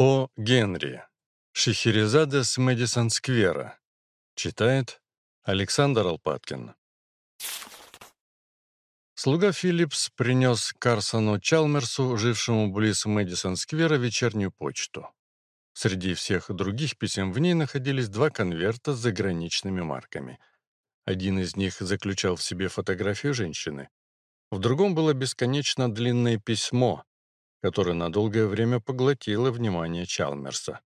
О. Генри. Шехерезада с Мэдисон-сквера. Читает Александр Алпаткин. Слуга Филлипс принес Карсону Чалмерсу, жившему близ Мэдисон-сквера, вечернюю почту. Среди всех других писем в ней находились два конверта с заграничными марками. Один из них заключал в себе фотографию женщины. В другом было бесконечно длинное письмо, которое на долгое время поглотило внимание Чалмерса.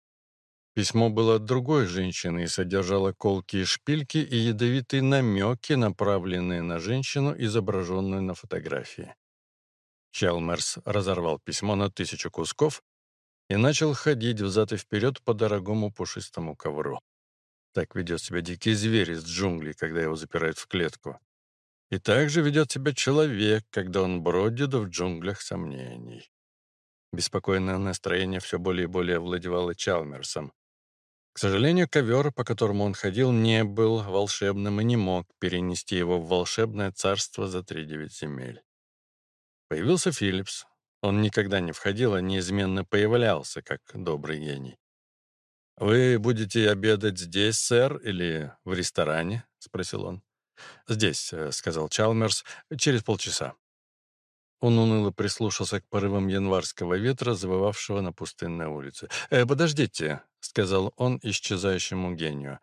Письмо было от другой женщины и содержало колкие шпильки и ядовитые намеки, направленные на женщину, изображенную на фотографии. Чалмерс разорвал письмо на тысячу кусков и начал ходить взад и вперед по дорогому пушистому ковру. Так ведет себя дикий зверь из джунглей, когда его запирают в клетку. И так же ведет себя человек, когда он бродит в джунглях сомнений. Беспокойное настроение все более и более овладевало Чалмерсом. К сожалению, ковер, по которому он ходил, не был волшебным и не мог перенести его в волшебное царство за тридевять земель. Появился Филлипс. Он никогда не входил, а неизменно появлялся, как добрый гений. «Вы будете обедать здесь, сэр, или в ресторане?» — спросил он. «Здесь», — сказал Чалмерс, — «через полчаса». Он уныло прислушался к порывам январского ветра, завывавшего на пустынной улице. «Э, подождите», — сказал он исчезающему гению.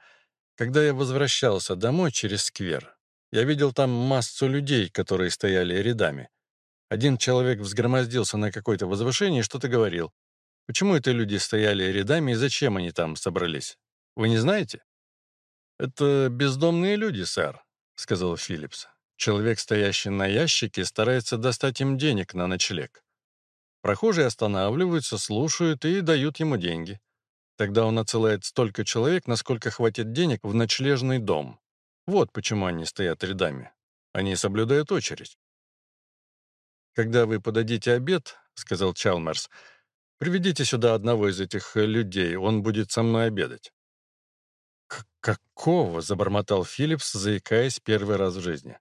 «Когда я возвращался домой через сквер, я видел там массу людей, которые стояли рядами. Один человек взгромоздился на какое-то возвышение и что-то говорил. Почему это люди стояли рядами и зачем они там собрались? Вы не знаете?» «Это бездомные люди, сэр», — сказал Филлипс. Человек, стоящий на ящике, старается достать им денег на ночлег. Прохожие останавливаются, слушают и дают ему деньги. Тогда он отсылает столько человек, насколько хватит денег в ночлежный дом. Вот почему они стоят рядами. Они соблюдают очередь. «Когда вы подадите обед, — сказал Чалмерс, — приведите сюда одного из этих людей, он будет со мной обедать». «Какого?» — забормотал Филлипс, заикаясь первый раз в жизни.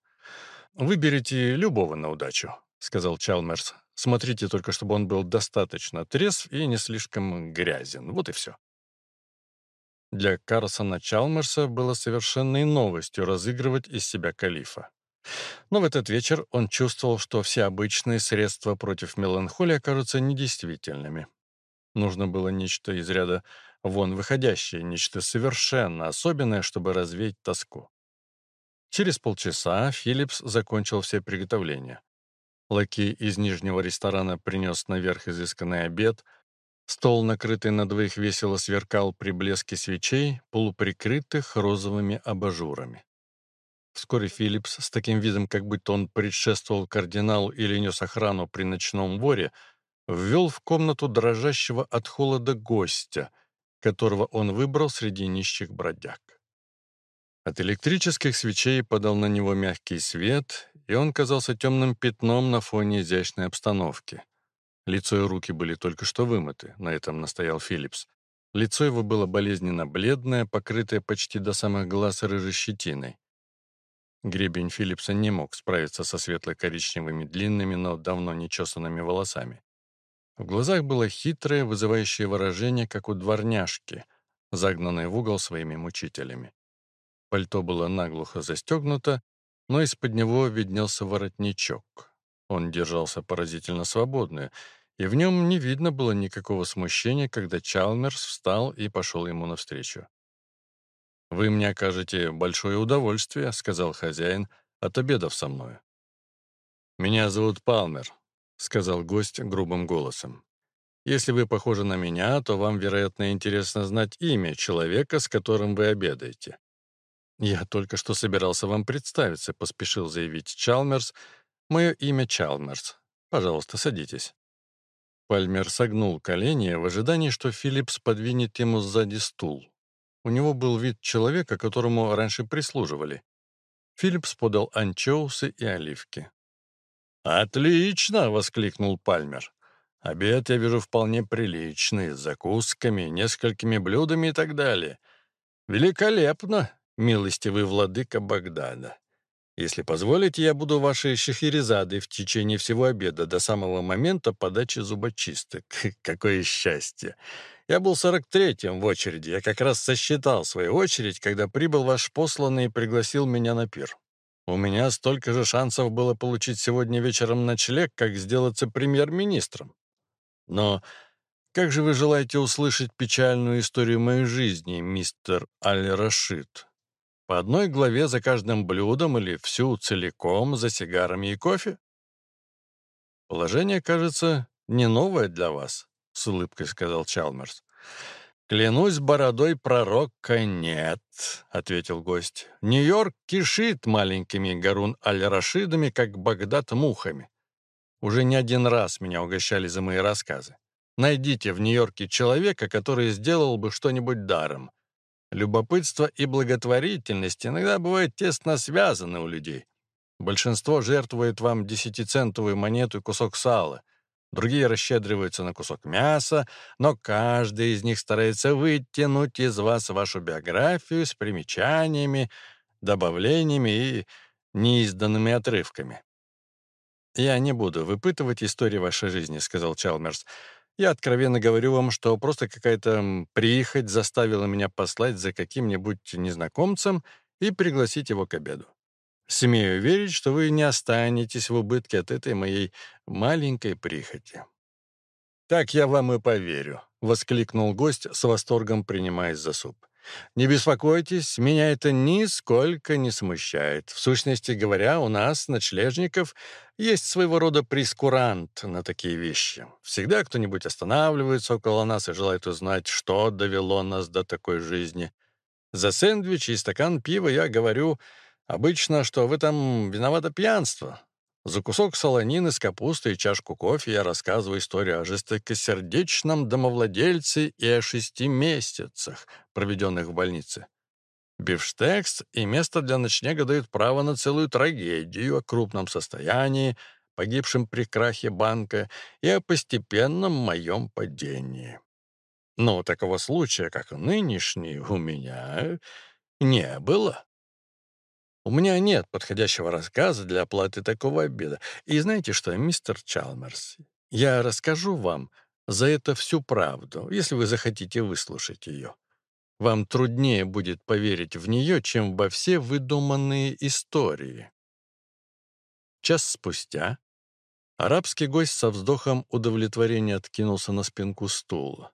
«Выберите любого на удачу», — сказал Чалмерс. «Смотрите только, чтобы он был достаточно трезв и не слишком грязен. Вот и все». Для Карлсона Чалмерса было совершенной новостью разыгрывать из себя калифа. Но в этот вечер он чувствовал, что все обычные средства против меланхолии окажутся недействительными. Нужно было нечто из ряда вон выходящее, нечто совершенно особенное, чтобы развеять тоску. Через полчаса Филлипс закончил все приготовления. Лакей из нижнего ресторана принес наверх изысканный обед, стол, накрытый на двоих, весело сверкал при блеске свечей, полуприкрытых розовыми абажурами. Вскоре Филлипс, с таким видом, как будто он предшествовал кардиналу или нес охрану при ночном воре, ввел в комнату дрожащего от холода гостя, которого он выбрал среди нищих бродяг. От электрических свечей подал на него мягкий свет, и он казался темным пятном на фоне изящной обстановки. Лицо и руки были только что вымыты, на этом настоял Филлипс. Лицо его было болезненно бледное, покрытое почти до самых глаз рыжей щетиной. Гребень Филлипса не мог справиться со светло-коричневыми длинными, но давно нечесанными волосами. В глазах было хитрое, вызывающее выражение, как у дворняжки, загнанной в угол своими мучителями. Пальто было наглухо застегнуто, но из-под него виднелся воротничок. Он держался поразительно свободно, и в нем не видно было никакого смущения, когда Чалмерс встал и пошел ему навстречу. «Вы мне окажете большое удовольствие», — сказал хозяин, — «от обедов со мною». «Меня зовут Палмер», — сказал гость грубым голосом. «Если вы похожи на меня, то вам, вероятно, интересно знать имя человека, с которым вы обедаете. «Я только что собирался вам представиться», — поспешил заявить Чалмерс. «Мое имя Чалмерс. Пожалуйста, садитесь». Пальмер согнул колени в ожидании, что Филлипс подвинет ему сзади стул. У него был вид человека, которому раньше прислуживали. Филлипс подал анчоусы и оливки. «Отлично!» — воскликнул Пальмер. «Обед я вижу вполне приличный, с закусками, несколькими блюдами и так далее. Великолепно! Милостивый владыка Багдада. Если позволите, я буду вашей шахерезадой в течение всего обеда до самого момента подачи зубочисток. Какое счастье! Я был сорок третьим в очереди. Я как раз сосчитал свою очередь, когда прибыл ваш посланный и пригласил меня на пир. У меня столько же шансов было получить сегодня вечером ночлег, как сделаться премьер-министром. Но как же вы желаете услышать печальную историю моей жизни, мистер Аль-Рашид? По одной главе за каждым блюдом или всю целиком за сигарами и кофе? Положение, кажется, не новое для вас, — с улыбкой сказал Чалмерс. «Клянусь бородой пророка, нет», — ответил гость. «Нью-Йорк кишит маленькими Гарун-аль-Рашидами, как Багдад мухами. Уже не один раз меня угощали за мои рассказы. Найдите в Нью-Йорке человека, который сделал бы что-нибудь даром. Любопытство и благотворительность иногда бывают тесно связаны у людей. Большинство жертвует вам десятицентовую монету и кусок сала, другие расщедриваются на кусок мяса, но каждый из них старается вытянуть из вас вашу биографию с примечаниями, добавлениями и неизданными отрывками. «Я не буду выпытывать историю вашей жизни», — сказал Чалмерс. Я откровенно говорю вам, что просто какая-то прихоть заставила меня послать за каким-нибудь незнакомцем и пригласить его к обеду. Смею верить, что вы не останетесь в убытке от этой моей маленькой прихоти. «Так я вам и поверю», — воскликнул гость с восторгом, принимаясь за суп. Не беспокойтесь, меня это нисколько не смущает. В сущности говоря, у нас, ночлежников, есть своего рода прескурант на такие вещи. Всегда кто-нибудь останавливается около нас и желает узнать, что довело нас до такой жизни. За сэндвич и стакан пива я говорю обычно, что в этом виновато пьянство. За кусок солонины с капустой и чашку кофе я рассказываю историю о жестокосердечном домовладельце и о шести месяцах, проведенных в больнице. Бифштекс и место для ночлега дают право на целую трагедию о крупном состоянии, погибшем при крахе банка, и о постепенном моем падении. Но такого случая, как нынешний, у меня не было. У меня нет подходящего рассказа для оплаты такого обеда. И знаете что, мистер Чалмерс, я расскажу вам за это всю правду, если вы захотите выслушать ее. Вам труднее будет поверить в нее, чем во все выдуманные истории. Час спустя арабский гость со вздохом удовлетворения откинулся на спинку стула,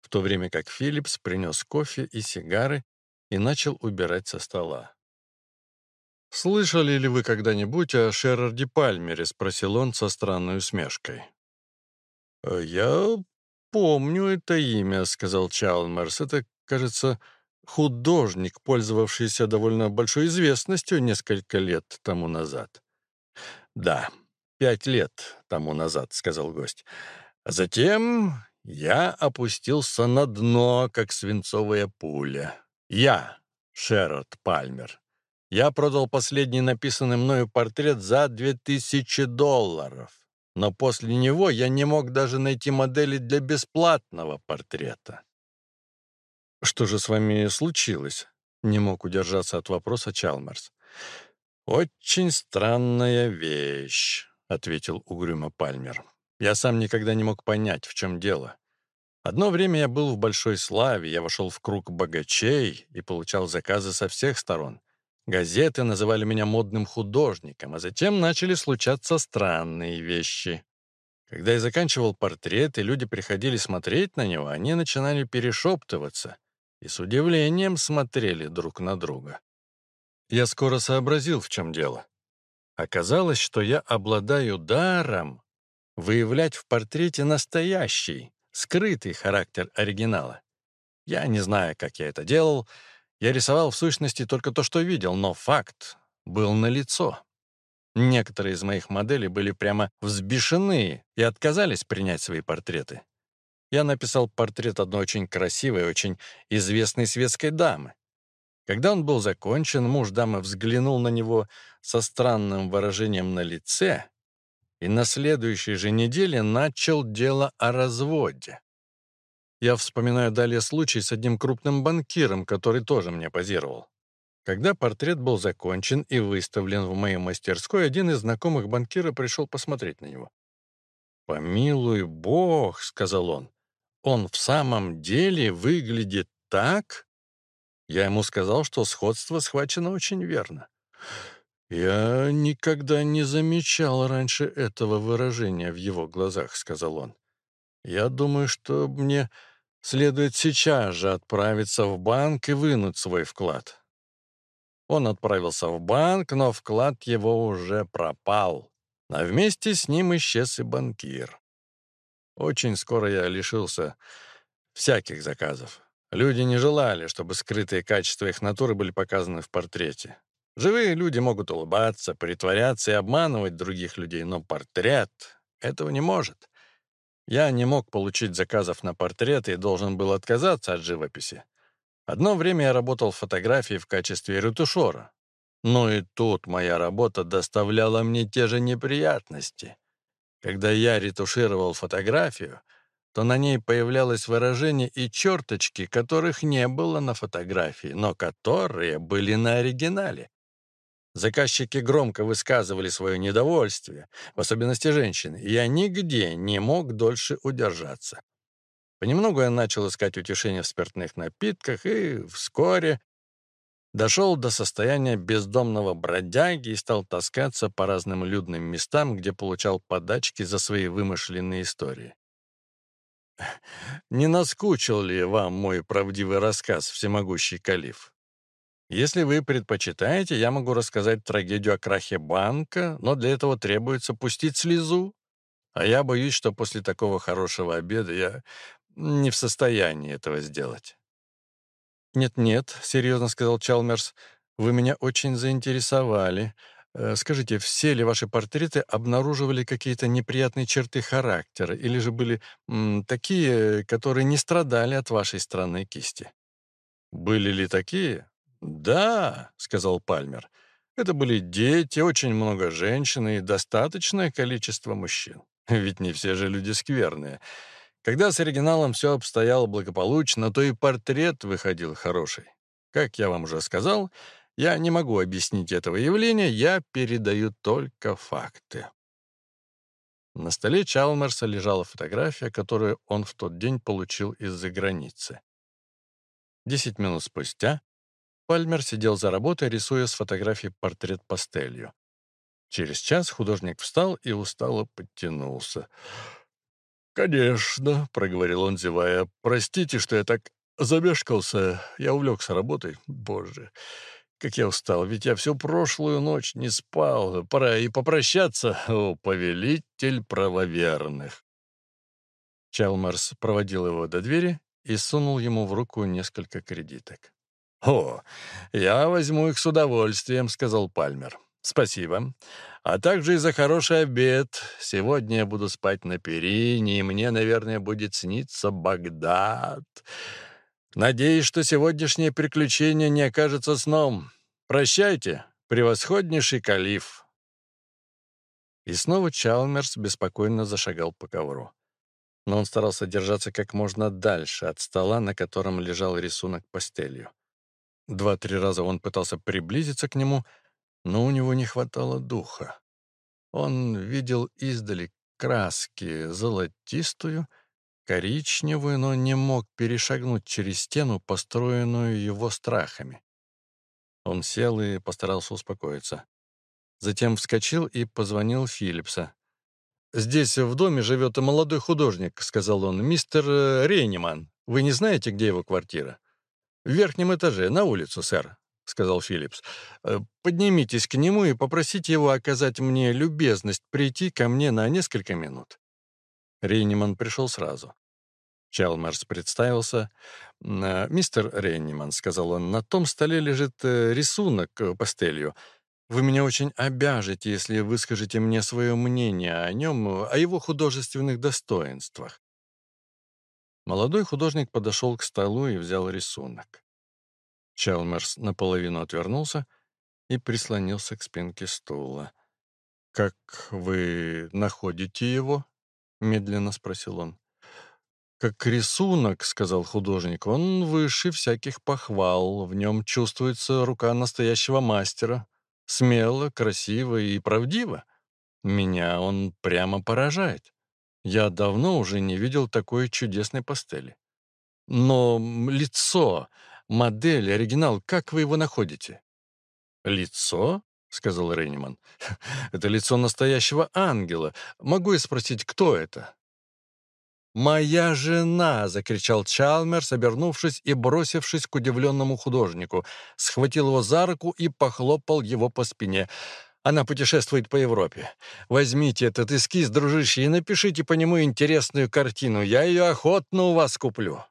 в то время как Филлипс принес кофе и сигары и начал убирать со стола. «Слышали ли вы когда-нибудь о Шерарде Пальмере?» — спросил он со странной усмешкой. «Э, «Я помню это имя», — сказал Чалмерс. «Это, кажется, художник, пользовавшийся довольно большой известностью несколько лет тому назад». «Да, пять лет тому назад», — сказал гость. «Затем я опустился на дно, как свинцовая пуля. Я, Шерард Пальмер. Я продал последний написанный мною портрет за 2000 долларов, но после него я не мог даже найти модели для бесплатного портрета. «Что же с вами случилось?» — не мог удержаться от вопроса Чалмерс. «Очень странная вещь», — ответил угрюмо Пальмер. «Я сам никогда не мог понять, в чем дело. Одно время я был в большой славе, я вошел в круг богачей и получал заказы со всех сторон. Газеты называли меня модным художником, а затем начали случаться странные вещи. Когда я заканчивал портрет, и люди приходили смотреть на него, они начинали перешептываться и с удивлением смотрели друг на друга. Я скоро сообразил, в чем дело. Оказалось, что я обладаю даром выявлять в портрете настоящий, скрытый характер оригинала. Я не знаю, как я это делал, я рисовал в сущности только то, что видел, но факт был налицо. Некоторые из моих моделей были прямо взбешены и отказались принять свои портреты. Я написал портрет одной очень красивой, очень известной светской дамы. Когда он был закончен, муж дамы взглянул на него со странным выражением на лице и на следующей же неделе начал дело о разводе. Я вспоминаю далее случай с одним крупным банкиром, который тоже мне позировал. Когда портрет был закончен и выставлен в моей мастерской, один из знакомых банкира пришел посмотреть на него. «Помилуй бог», — сказал он, — «он в самом деле выглядит так?» Я ему сказал, что сходство схвачено очень верно. «Я никогда не замечал раньше этого выражения в его глазах», — сказал он. «Я думаю, что мне следует сейчас же отправиться в банк и вынуть свой вклад». Он отправился в банк, но вклад его уже пропал, а вместе с ним исчез и банкир. Очень скоро я лишился всяких заказов. Люди не желали, чтобы скрытые качества их натуры были показаны в портрете. Живые люди могут улыбаться, притворяться и обманывать других людей, но портрет этого не может. Я не мог получить заказов на портреты и должен был отказаться от живописи. Одно время я работал в фотографии в качестве ретушера. Но и тут моя работа доставляла мне те же неприятности. Когда я ретушировал фотографию, то на ней появлялось выражение и черточки, которых не было на фотографии, но которые были на оригинале. Заказчики громко высказывали свое недовольствие, в особенности женщины, и я нигде не мог дольше удержаться. Понемногу я начал искать утешение в спиртных напитках и вскоре дошел до состояния бездомного бродяги и стал таскаться по разным людным местам, где получал подачки за свои вымышленные истории. Не наскучил ли вам мой правдивый рассказ «Всемогущий калиф»? Если вы предпочитаете, я могу рассказать трагедию о крахе банка, но для этого требуется пустить слезу. А я боюсь, что после такого хорошего обеда я не в состоянии этого сделать. «Нет-нет», — серьезно сказал Чалмерс, — «вы меня очень заинтересовали. Э, скажите, все ли ваши портреты обнаруживали какие-то неприятные черты характера или же были такие, которые не страдали от вашей странной кисти?» «Были ли такие?» «Да», — сказал Пальмер. «Это были дети, очень много женщин и достаточное количество мужчин. Ведь не все же люди скверные. Когда с оригиналом все обстояло благополучно, то и портрет выходил хороший. Как я вам уже сказал, я не могу объяснить этого явления, я передаю только факты. На столе Чалмерса лежала фотография, которую он в тот день получил из-за границы. Десять минут спустя Пальмер сидел за работой, рисуя с фотографии портрет пастелью. Через час художник встал и устало подтянулся. «Конечно», — проговорил он, зевая. «Простите, что я так замешкался. Я увлекся работой. Боже, как я устал, ведь я всю прошлую ночь не спал. Пора и попрощаться, о, повелитель правоверных». Чалмарс проводил его до двери и сунул ему в руку несколько кредиток. «О, я возьму их с удовольствием», — сказал Пальмер. «Спасибо. А также и за хороший обед. Сегодня я буду спать на перине, и мне, наверное, будет сниться Багдад. Надеюсь, что сегодняшнее приключение не окажется сном. Прощайте, превосходнейший калиф». И снова Чалмерс беспокойно зашагал по ковру. Но он старался держаться как можно дальше от стола, на котором лежал рисунок пастелью. Два-три раза он пытался приблизиться к нему — но у него не хватало духа. Он видел издали краски золотистую, коричневую, но не мог перешагнуть через стену, построенную его страхами. Он сел и постарался успокоиться. Затем вскочил и позвонил Филлипса. «Здесь в доме живет молодой художник», — сказал он, — «мистер э, Рейниман. Вы не знаете, где его квартира?» «В верхнем этаже, на улицу, сэр», — сказал Филлипс. «Э, «Поднимитесь к нему и попросите его оказать мне любезность прийти ко мне на несколько минут». Рейниман пришел сразу. Чалмерс представился. «Э, «Мистер Рейниман», — сказал он, — «на том столе лежит э, рисунок пастелью. Вы меня очень обяжете, если выскажете мне свое мнение о нем, о его художественных достоинствах». Молодой художник подошел к столу и взял рисунок. Чалмерс наполовину отвернулся и прислонился к спинке стула. «Как вы находите его?» — медленно спросил он. «Как рисунок», — сказал художник, — «он выше всяких похвал, в нем чувствуется рука настоящего мастера. Смело, красиво и правдиво. Меня он прямо поражает. Я давно уже не видел такой чудесной пастели. Но лицо, модель, оригинал, как вы его находите?» «Лицо?» — сказал Рейниман. «Это лицо настоящего ангела. Могу я спросить, кто это?» «Моя жена!» — закричал Чалмерс, обернувшись и бросившись к удивленному художнику. Схватил его за руку и похлопал его по спине. «Она путешествует по Европе. Возьмите этот эскиз, дружище, и напишите по нему интересную картину. Я ее охотно у вас куплю».